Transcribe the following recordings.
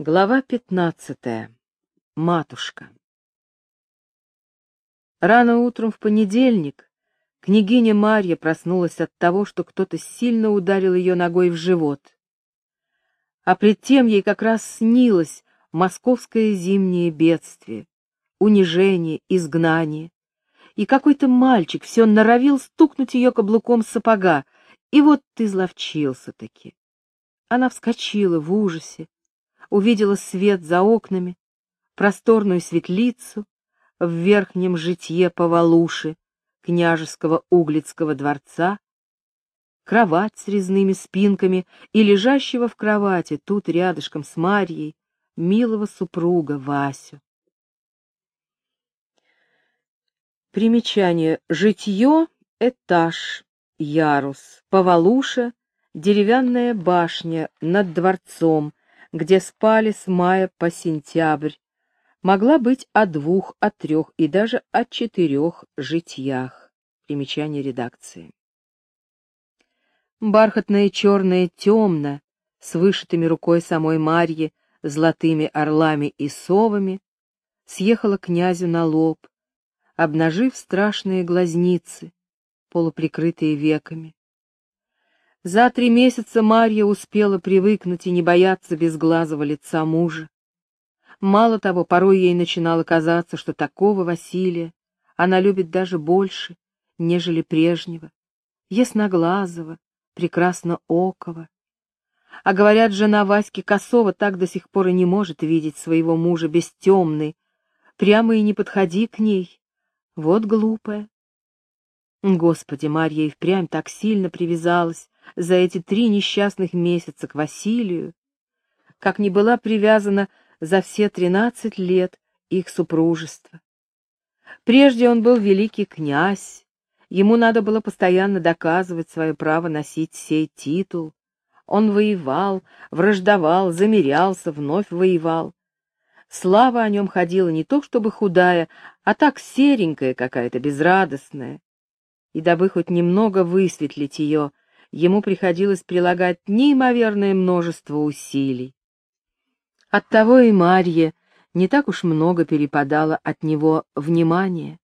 Глава пятнадцатая. Матушка. Рано утром в понедельник княгиня Марья проснулась от того, что кто-то сильно ударил ее ногой в живот. А пред тем ей как раз снилось московское зимнее бедствие, унижение, изгнание. И какой-то мальчик все норовил стукнуть ее каблуком сапога, и вот ты зловчился-таки. Она вскочила в ужасе, увидела свет за окнами, просторную светлицу в верхнем житье Повалуши, княжеского Углицкого дворца, кровать с резными спинками и лежащего в кровати тут рядышком с Марьей милого супруга Васю. Примечание. Житье — этаж, ярус, Повалуша — деревянная башня над дворцом, где спали с мая по сентябрь, могла быть о двух, о трех и даже о четырех житьях. Примечание редакции. Бархатное черное темно, с вышитыми рукой самой Марьи, золотыми орлами и совами, съехала князю на лоб, обнажив страшные глазницы, полуприкрытые веками. За три месяца Марья успела привыкнуть и не бояться безглазого лица мужа. Мало того, порой ей начинало казаться, что такого Василия она любит даже больше, нежели прежнего, ясноглазого, прекрасно окого. А говорят, жена Васьки Косова так до сих пор и не может видеть своего мужа без темной. Прямо и не подходи к ней. Вот глупая. Господи, Марья и впрямь так сильно привязалась за эти три несчастных месяца к Василию, как не была привязана за все тринадцать лет их супружества. Прежде он был великий князь, ему надо было постоянно доказывать свое право носить сей титул. Он воевал, враждовал, замерялся, вновь воевал. Слава о нем ходила не то чтобы худая, а так серенькая какая-то, безрадостная. И дабы хоть немного высветлить ее, ему приходилось прилагать неимоверное множество усилий. Оттого и Марье не так уж много перепадало от него внимания.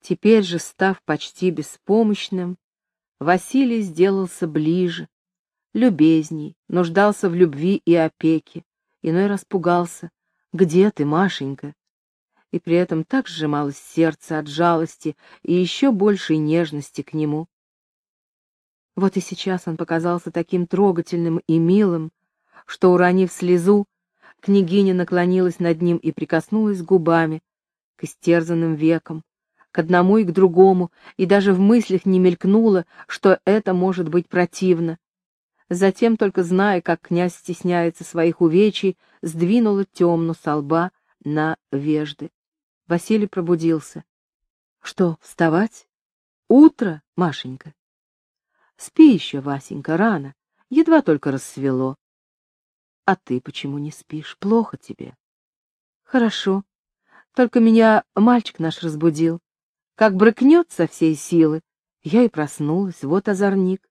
Теперь же, став почти беспомощным, Василий сделался ближе, любезней, нуждался в любви и опеке, иной раз пугался. «Где ты, Машенька?» И при этом так сжималось сердце от жалости и еще большей нежности к нему. Вот и сейчас он показался таким трогательным и милым, что, уронив слезу, княгиня наклонилась над ним и прикоснулась губами к истерзанным векам, к одному и к другому, и даже в мыслях не мелькнуло, что это может быть противно. Затем, только зная, как князь стесняется своих увечий, сдвинула темну со лба на вежды. Василий пробудился. — Что, вставать? Утро, Машенька? Спи еще, Васенька, рано, едва только рассвело. А ты почему не спишь? Плохо тебе? Хорошо. Только меня мальчик наш разбудил. Как брыкнет со всей силы. Я и проснулась, вот озорник.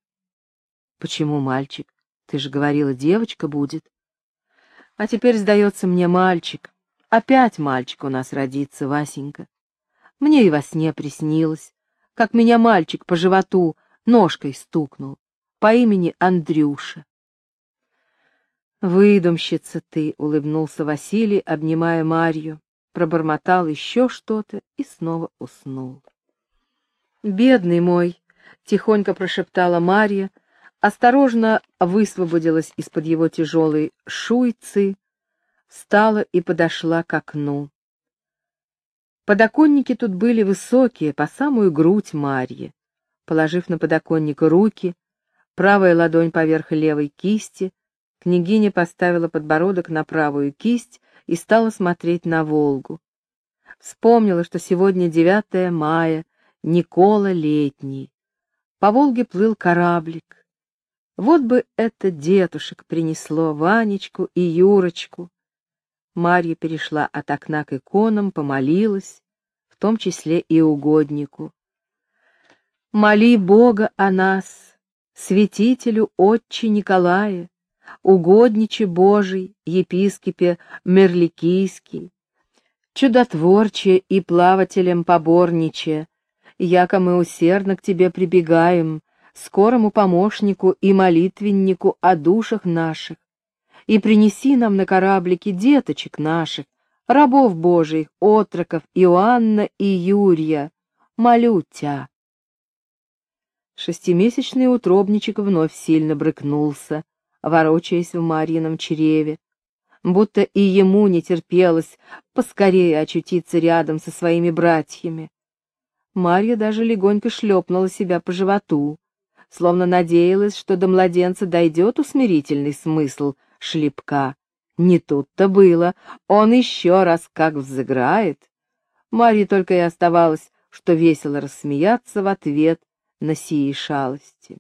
Почему мальчик? Ты же говорила, девочка будет. А теперь, сдается мне, мальчик. Опять мальчик у нас родится, Васенька. Мне и во сне приснилось, как меня мальчик по животу ножкой стукнул, по имени Андрюша. «Выдумщица ты!» — улыбнулся Василий, обнимая Марью, пробормотал еще что-то и снова уснул. «Бедный мой!» — тихонько прошептала Марья, осторожно высвободилась из-под его тяжелой шуйцы, встала и подошла к окну. Подоконники тут были высокие, по самую грудь Марьи положив на подоконник руки, правая ладонь поверх левой кисти, княгиня поставила подбородок на правую кисть и стала смотреть на Волгу. Вспомнила, что сегодня 9 мая, Никола летний. По Волге плыл кораблик. Вот бы это дедушек принесло Ванечку и Юрочку. Марья перешла от окна к иконам, помолилась, в том числе и угоднику. Моли Бога о нас, святителю Отче Николая, угодниче Божий, епископе Мерликийский, чудотворче и плавателем поборниче, яко мы усердно к тебе прибегаем, скорому помощнику и молитвеннику о душах наших, и принеси нам на кораблике деточек наших, рабов Божиих, отроков Иоанна и Юрия, молю тебя. Шестимесячный утробничек вновь сильно брыкнулся, ворочаясь в Марьином чреве, будто и ему не терпелось поскорее очутиться рядом со своими братьями. Марья даже легонько шлепнула себя по животу, словно надеялась, что до младенца дойдет усмирительный смысл шлепка. Не тут-то было, он еще раз как взыграет. Марье только и оставалось, что весело рассмеяться в ответ на сии шалости.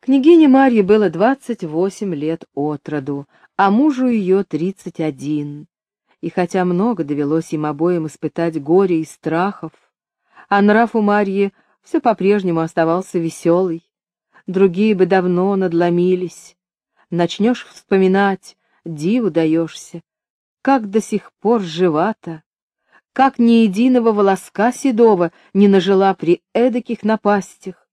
Княгине Марье было двадцать восемь лет от роду, а мужу ее тридцать один. И хотя много довелось им обоим испытать горе и страхов, а нрав у Марьи все по-прежнему оставался веселый. Другие бы давно надломились. Начнешь вспоминать, диву даешься. Как до сих пор жива-то, как ни единого волоска седого не нажила при эдаких напастях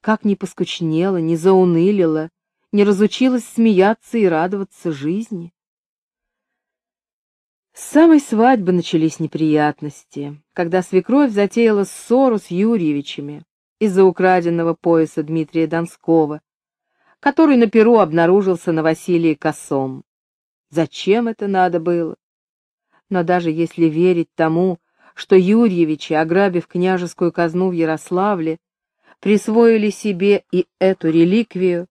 как не поскучнела, не заунылила, не разучилась смеяться и радоваться жизни. С самой свадьбы начались неприятности, когда свекровь затеяла ссору с Юрьевичами из-за украденного пояса Дмитрия Донского, который на перу обнаружился на Василии Косом. Зачем это надо было? Но даже если верить тому, что Юрьевичи, ограбив княжескую казну в Ярославле, присвоили себе и эту реликвию,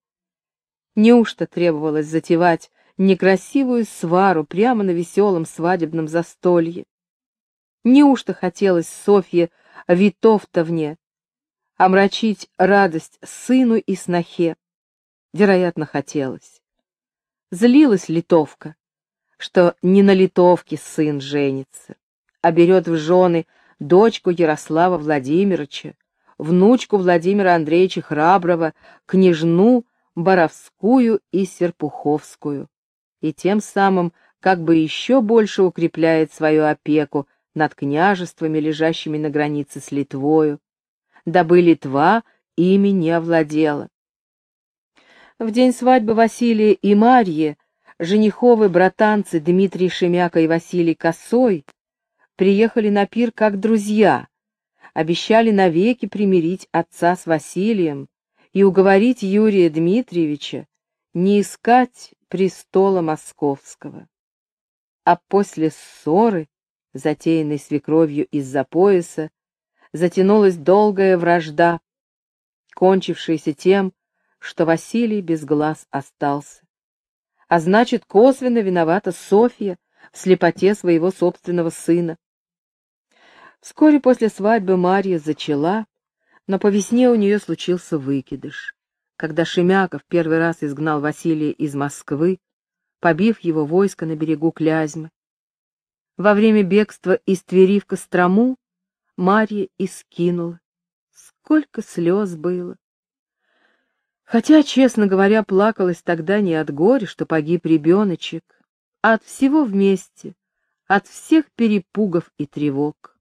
неужто требовалось затевать некрасивую свару прямо на веселом свадебном застолье? Неужто хотелось Софье Витовтовне омрачить радость сыну и снохе? Вероятно, хотелось. Злилась литовка, что не на литовке сын женится, а берет в жены дочку Ярослава Владимировича, внучку Владимира Андреевича Храброва, княжну Боровскую и Серпуховскую, и тем самым как бы еще больше укрепляет свою опеку над княжествами, лежащими на границе с Литвою, дабы Литва ими не овладела. В день свадьбы Василия и Марьи жениховы братанцы Дмитрий Шемяка и Василий Косой приехали на пир как друзья, обещали навеки примирить отца с Василием и уговорить Юрия Дмитриевича не искать престола московского. А после ссоры, затеянной свекровью из-за пояса, затянулась долгая вражда, кончившаяся тем, что Василий без глаз остался. А значит, косвенно виновата Софья в слепоте своего собственного сына, Вскоре после свадьбы Марья зачала, но по весне у нее случился выкидыш. Когда Шемяков первый раз изгнал Василия из Москвы, побив его войско на берегу Клязьмы. Во время бегства из Твери в Кострому Марья и скинула. Сколько слез было! Хотя, честно говоря, плакалась тогда не от горя, что погиб ребеночек, а от всего вместе, от всех перепугов и тревог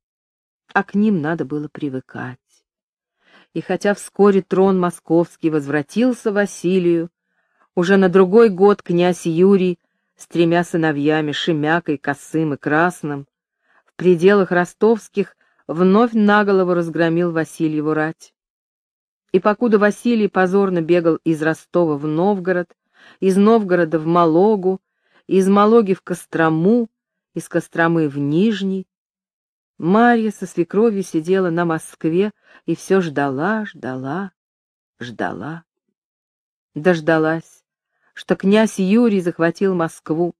а к ним надо было привыкать. И хотя вскоре трон московский возвратился Василию, уже на другой год князь Юрий с тремя сыновьями, Шемякой, Косым и Красным, в пределах ростовских вновь наголову разгромил Васильеву рать. И покуда Василий позорно бегал из Ростова в Новгород, из Новгорода в Малогу, из Малоги в Кострому, из Костромы в Нижний, Марья со свекровью сидела на Москве и все ждала, ждала, ждала. Дождалась, что князь Юрий захватил Москву,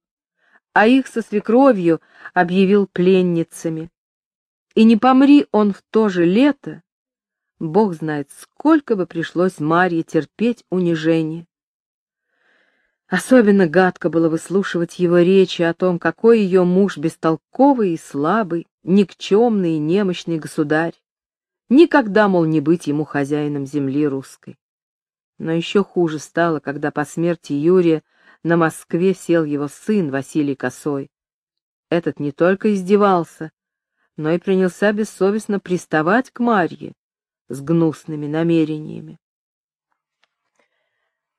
а их со свекровью объявил пленницами. И не помри он в то же лето, Бог знает, сколько бы пришлось Марье терпеть унижение. Особенно гадко было выслушивать его речи о том, какой ее муж бестолковый и слабый, никчемный и немощный государь. Никогда, мол, не быть ему хозяином земли русской. Но еще хуже стало, когда по смерти Юрия на Москве сел его сын Василий Косой. Этот не только издевался, но и принялся бессовестно приставать к Марье с гнусными намерениями.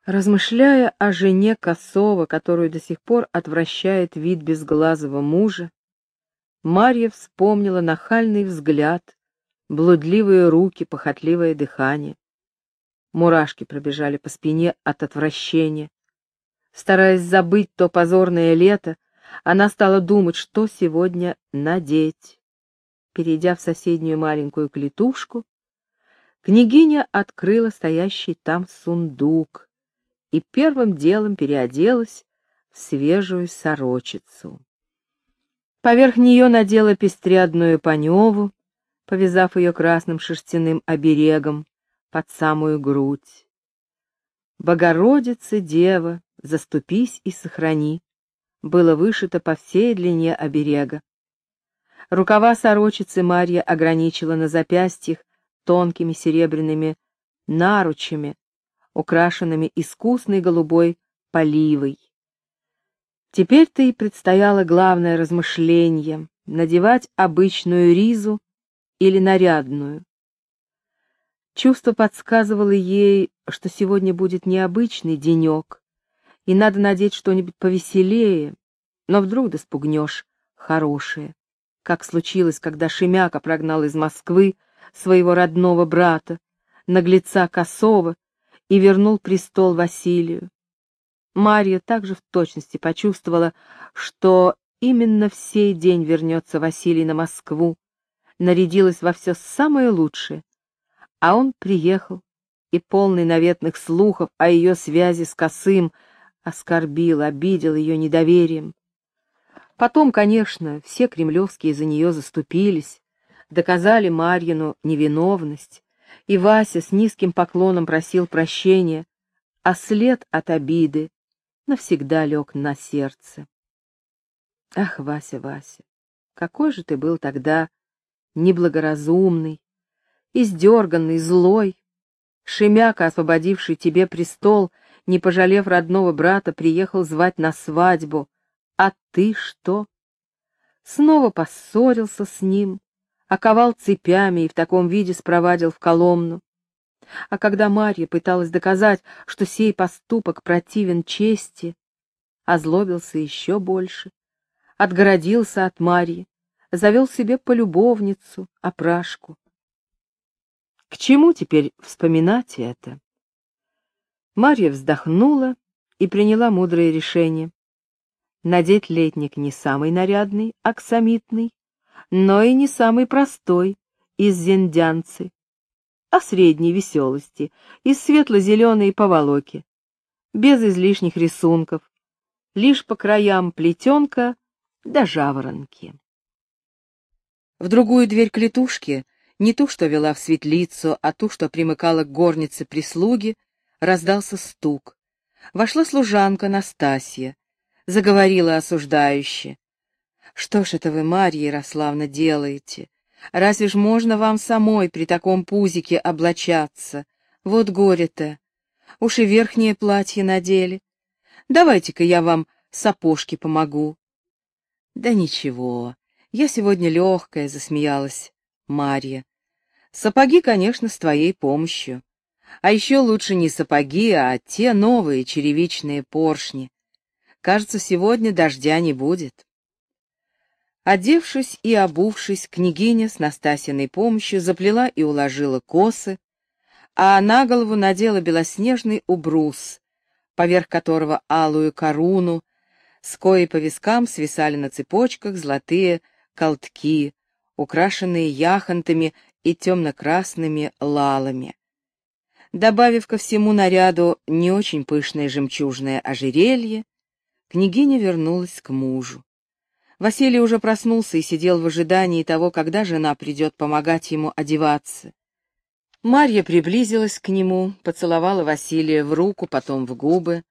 Размышляя о жене Косова, которую до сих пор отвращает вид безглазого мужа, Марья вспомнила нахальный взгляд, блудливые руки, похотливое дыхание. Мурашки пробежали по спине от отвращения. Стараясь забыть то позорное лето, она стала думать, что сегодня надеть. Перейдя в соседнюю маленькую клетушку, княгиня открыла стоящий там сундук и первым делом переоделась в свежую сорочицу. Поверх нее надела пестрядную паневу, повязав ее красным шерстяным оберегом под самую грудь. «Богородица, Дева, заступись и сохрани», было вышито по всей длине оберега. Рукава сорочицы Марья ограничила на запястьях тонкими серебряными наручами, украшенными искусной голубой поливой. Теперь-то и предстояло главное размышление — надевать обычную ризу или нарядную. Чувство подсказывало ей, что сегодня будет необычный денек, и надо надеть что-нибудь повеселее, но вдруг да спугнешь хорошее, как случилось, когда Шемяка прогнал из Москвы своего родного брата, наглеца Косова, и вернул престол Василию. Марья также в точности почувствовала, что именно в сей день вернется Василий на Москву, нарядилась во все самое лучшее, а он приехал и, полный наветных слухов о ее связи с Косым, оскорбил, обидел ее недоверием. Потом, конечно, все кремлевские за нее заступились, доказали Марьину невиновность, и Вася с низким поклоном просил прощения, а след от обиды навсегда лег на сердце. Ах, Вася, Вася, какой же ты был тогда неблагоразумный, издерганный, злой. Шемяка, освободивший тебе престол, не пожалев родного брата, приехал звать на свадьбу. А ты что? Снова поссорился с ним, оковал цепями и в таком виде спровадил в Коломну. А когда Марья пыталась доказать, что сей поступок противен чести, озлобился еще больше, отгородился от Марьи, завел себе полюбовницу, опрашку. К чему теперь вспоминать это? Марья вздохнула и приняла мудрое решение. Надеть летник не самый нарядный, аксамитный, но и не самый простой, из зендянцы, а средней веселости, из светло-зеленой поволоки, без излишних рисунков, лишь по краям плетенка да жаворонки. В другую дверь клетушки, не ту, что вела в светлицу, а ту, что примыкала к горнице прислуги, раздался стук. Вошла служанка Настасья, заговорила осуждающе. «Что ж это вы, Марья Ярославна, делаете? Разве ж можно вам самой при таком пузике облачаться? Вот горе-то! Уж и верхнее платье надели. Давайте-ка я вам сапожки помогу». «Да ничего, я сегодня легкая», — засмеялась Марья. «Сапоги, конечно, с твоей помощью. А еще лучше не сапоги, а те новые черевичные поршни. Кажется, сегодня дождя не будет». Одевшись и обувшись, княгиня с Настасиной помощью заплела и уложила косы, а на голову надела белоснежный убрус, поверх которого алую коруну, с коей по вискам свисали на цепочках золотые колтки, украшенные яхонтами и темно-красными лалами. Добавив ко всему наряду не очень пышное жемчужное ожерелье, княгиня вернулась к мужу. Василий уже проснулся и сидел в ожидании того, когда жена придет помогать ему одеваться. Марья приблизилась к нему, поцеловала Василия в руку, потом в губы,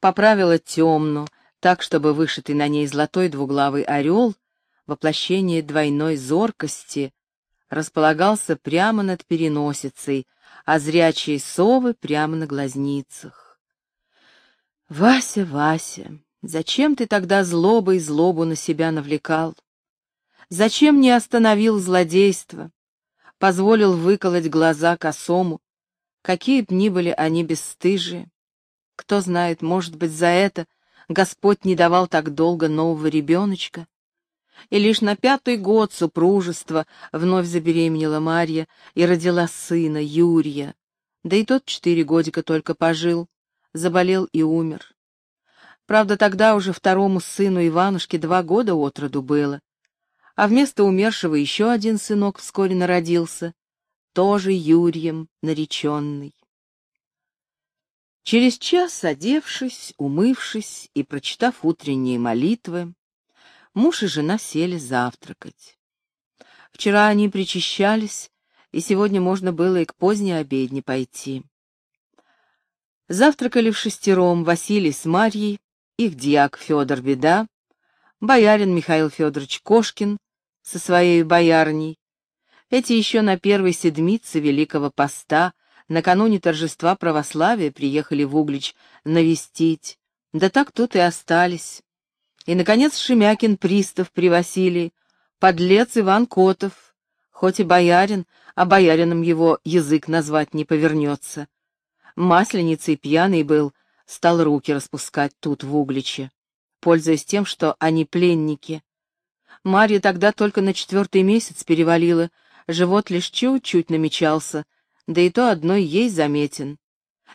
поправила темну, так, чтобы вышитый на ней золотой двуглавый орел воплощение двойной зоркости, располагался прямо над переносицей, а зрячие совы прямо на глазницах. «Вася, Вася, зачем ты тогда злобой злобу на себя навлекал? Зачем не остановил злодейство? Позволил выколоть глаза косому? Какие б ни были они бесстыжие? Кто знает, может быть, за это Господь не давал так долго нового ребеночка? И лишь на пятый год супружества вновь забеременела Марья и родила сына Юрия. Да и тот четыре годика только пожил, заболел и умер. Правда, тогда уже второму сыну Иванушке два года от роду было. А вместо умершего еще один сынок вскоре народился, тоже Юрием нареченный. Через час, одевшись, умывшись и прочитав утренние молитвы, муж и жена сели завтракать. Вчера они причащались, и сегодня можно было и к поздней обедне пойти. Завтракали в шестером Василий с Марьей, их дьяк Федор Беда, боярин Михаил Федорович Кошкин со своей боярней. Эти еще на первой седмице Великого Поста, накануне торжества православия, приехали в Углич навестить, да так тут и остались. И, наконец, Шемякин пристав при Василии, подлец Иван Котов, хоть и боярин, а боярином его язык назвать не повернется. Масленицей пьяный был, стал руки распускать тут, в Угличе, пользуясь тем, что они пленники. Марья тогда только на четвертый месяц перевалила, живот лишь чуть-чуть намечался, да и то одной ей заметен.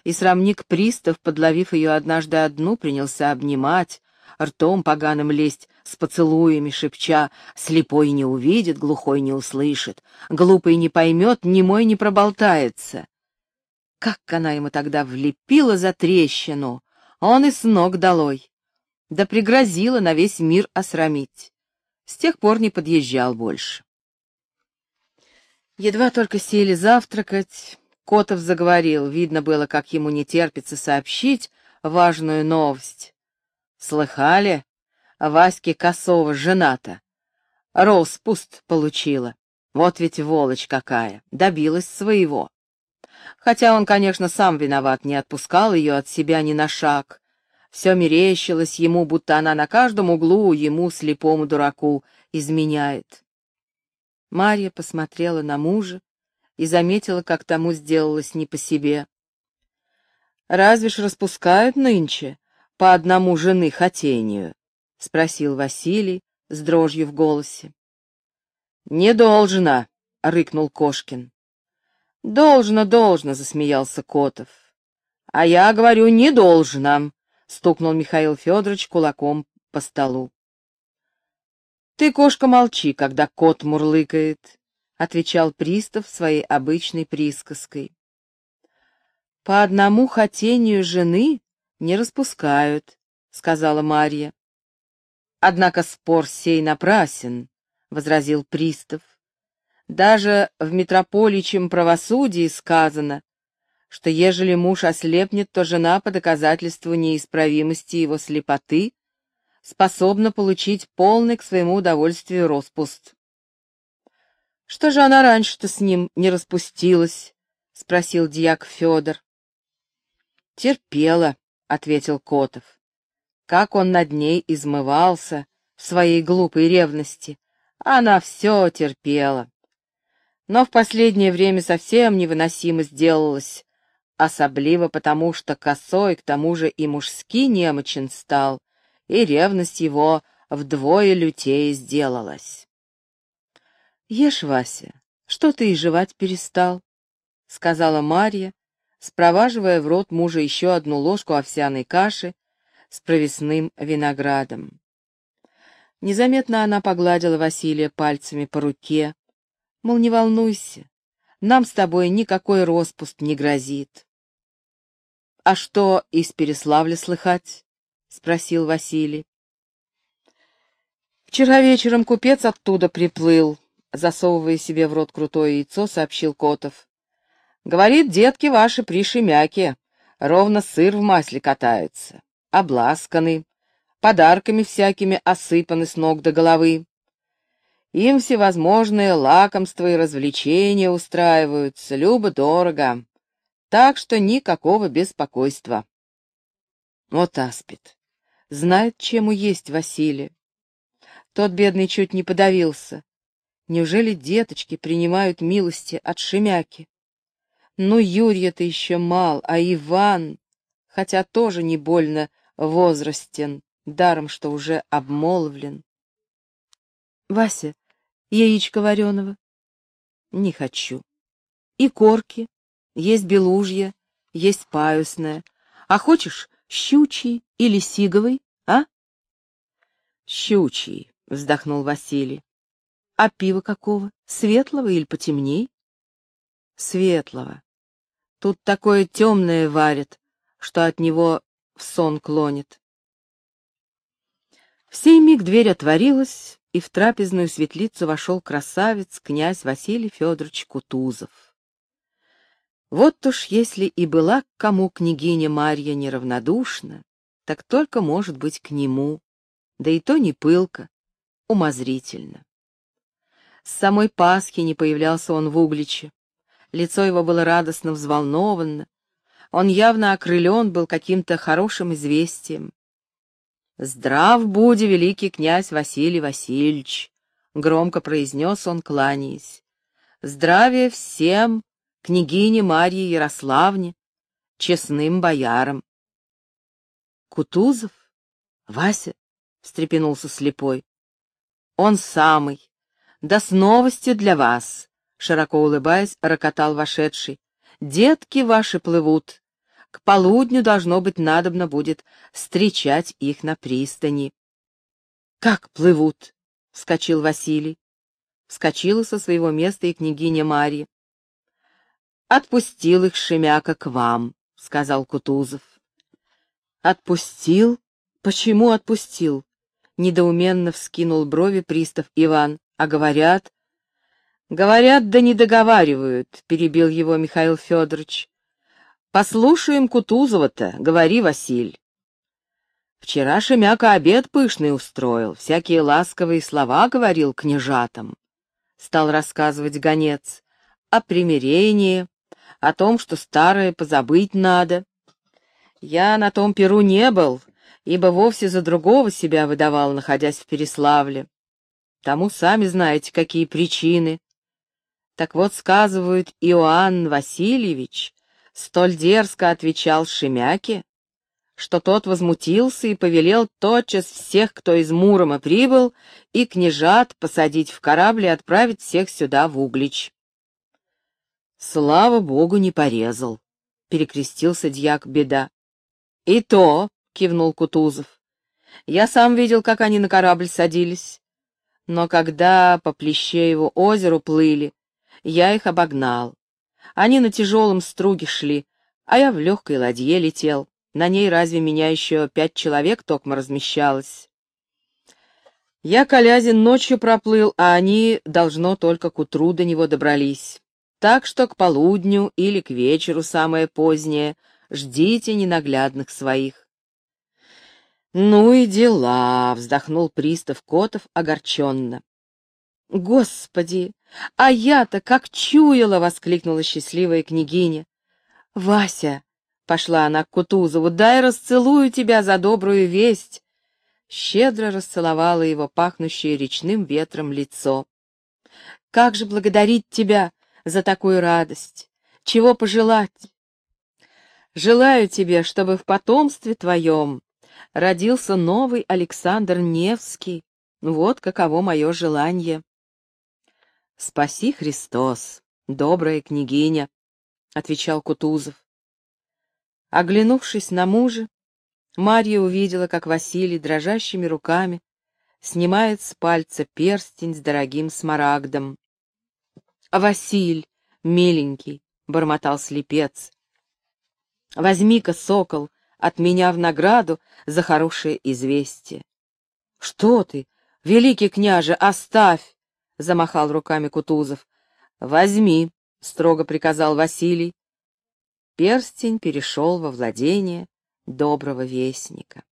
И срамник пристав, подловив ее однажды одну, принялся обнимать, ртом поганым лезть, с поцелуями шепча, слепой не увидит, глухой не услышит, глупый не поймет, немой не проболтается. Как она ему тогда влепила за трещину, он и с ног долой. Да пригрозила на весь мир осрамить. С тех пор не подъезжал больше. Едва только сели завтракать, Котов заговорил, видно было, как ему не терпится сообщить важную новость. Слыхали? Ваське Косова жена-то. Распуст получила. Вот ведь волочь какая, добилась своего. Хотя он, конечно, сам виноват, не отпускал ее от себя ни на шаг. Все мерещилось ему, будто она на каждом углу ему, слепому дураку, изменяет. Марья посмотрела на мужа и заметила, как тому сделалось не по себе. «Разве ж распускают нынче?» по одному жены хотению? — спросил Василий с дрожью в голосе. — Не должно, — рыкнул Кошкин. — Должно, должно, — засмеялся Котов. — А я говорю, не должно, — стукнул Михаил Федорович кулаком по столу. — Ты, кошка, молчи, когда кот мурлыкает, — отвечал пристав своей обычной присказкой. — По одному хотению жены не распускают, — сказала Марья. — Однако спор сей напрасен, — возразил пристав. Даже в митрополичьем правосудии сказано, что ежели муж ослепнет, то жена по доказательству неисправимости его слепоты способна получить полный к своему удовольствию распуст. «Что же она раньше-то с ним не распустилась?» — спросил дьяк Федор. «Терпела», — ответил Котов. Как он над ней измывался в своей глупой ревности. Она все терпела. Но в последнее время совсем невыносимо сделалось, особливо потому, что косой к тому же и мужски немочен стал, и ревность его вдвое лютее сделалась. «Ешь, Вася, что ты и жевать перестал?» — сказала Марья, спроваживая в рот мужа еще одну ложку овсяной каши с провесным виноградом. Незаметно она погладила Василия пальцами по руке, мол, не волнуйся, нам с тобой никакой распуст не грозит. — А что из Переславля слыхать? — спросил Василий. Вчера вечером купец оттуда приплыл, засовывая себе в рот крутое яйцо, сообщил Котов. Говорит, детки ваши пришемяки, ровно сыр в масле катаются, обласканы, подарками всякими осыпаны с ног до головы. Им всевозможные лакомства и развлечения устраиваются, любо-дорого, так что никакого беспокойства. Вот аспид. Знает, чем есть Василий. Тот бедный чуть не подавился. Неужели деточки принимают милости от Шемяки? Ну, Юрия-то еще мал, а Иван, хотя тоже не больно возрастен, даром, что уже обмолвлен. Вася, яичко вареного? Не хочу. И корки, есть белужья, есть паюсная. А хочешь щучий или сиговый, а? Щучий, вздохнул Василий. А пиво какого? Светлого или потемней? Светлого. Тут такое темное варят, что от него в сон клонит. В сей миг дверь отворилась, и в трапезную светлицу вошел красавец, князь Василий Федорович Кутузов. Вот уж если и была к кому княгиня Марья неравнодушна, так только, может быть, к нему, да и то не пылко, умозрительно. С самой Пасхи не появлялся он в Угличе. Лицо его было радостно взволновано, он явно окрылен был каким-то хорошим известием. «Здрав буди, великий князь Василий Васильевич!» — громко произнес он, кланяясь. «Здравия всем, княгине Марье Ярославне, честным боярам!» «Кутузов? Вася?» — встрепенулся слепой. «Он самый. Да с новостью для вас!» — широко улыбаясь, рокотал вошедший. «Детки ваши плывут, к полудню, должно быть, надобно будет встречать их на пристани. — Как плывут? — вскочил Василий. Вскочила со своего места и княгиня Марья. — Отпустил их Шемяка к вам, — сказал Кутузов. — Отпустил? Почему отпустил? — недоуменно вскинул брови пристав Иван. — А говорят... — Говорят, да не договаривают, — перебил его Михаил Федорович. Послушаем Кутузова-то, говори, Василь. Вчера Шемяка обед пышный устроил, всякие ласковые слова говорил княжатам. Стал рассказывать гонец о примирении, о том, что старое позабыть надо. Я на том перу не был, ибо вовсе за другого себя выдавал, находясь в Переславле. Тому сами знаете, какие причины. Так вот, сказывают, Иоанн Васильевич столь дерзко отвечал Шемяке, что тот возмутился и повелел тотчас всех, кто из Мурома прибыл, и княжат посадить в корабль и отправить всех сюда в Углич. Слава богу, не порезал, — перекрестился дьяк беда. — И то, — кивнул Кутузов, — я сам видел, как они на корабль садились. Но когда по Плещееву озеру плыли, я их обогнал. Они на тяжелом струге шли, а я в легкой ладье летел. На ней разве меня еще пять человек токмо размещалось? Я Колязин ночью проплыл, а они, должно, только к утру до него добрались. Так что к полудню или к вечеру самое позднее ждите ненаглядных своих. «Ну и дела!» — вздохнул пристав Котов огорченно. «Господи! А я-то как чуяла!» — воскликнула счастливая княгиня. «Вася!» — пошла она к Кутузову. «Дай расцелую тебя за добрую весть!» Щедро расцеловала его пахнущее речным ветром лицо. «Как же благодарить тебя за такую радость! Чего пожелать?» «Желаю тебе, чтобы в потомстве твоем родился новый Александр Невский. Вот каково мое желание!» «Спаси Христос, добрая княгиня», — отвечал Кутузов. Оглянувшись на мужа, Марья увидела, как Василий дрожащими руками снимает с пальца перстень с дорогим смарагдом. «А Василь, миленький», — бормотал слепец, — «возьми-ка, сокол, от меня в награду за хорошее известие». «Что ты, великий княже, оставь!» — замахал руками Кутузов. «Возьми», — строго приказал Василий. Перстень перешел во владение доброго вестника.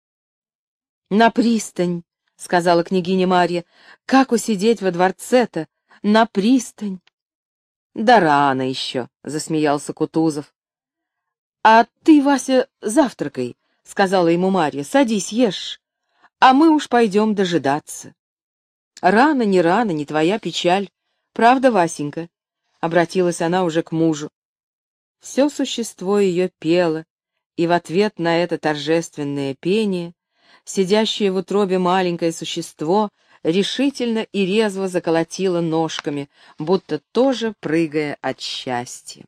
«На пристань!» — сказала княгиня Марья. «Как усидеть во дворце-то? На пристань!» «Да рано еще», — засмеялся Кутузов. «А ты, Вася, завтракай», — сказала ему Марья. «Садись, ешь, а мы уж пойдем дожидаться». «Рано, не рано, не твоя печаль. Правда, Васенька?» — обратилась она уже к мужу. Все существо ее пело, и в ответ на это торжественное пение сидящее в утробе маленькое существо решительно и резво заколотило ножками, будто тоже прыгая от счастья.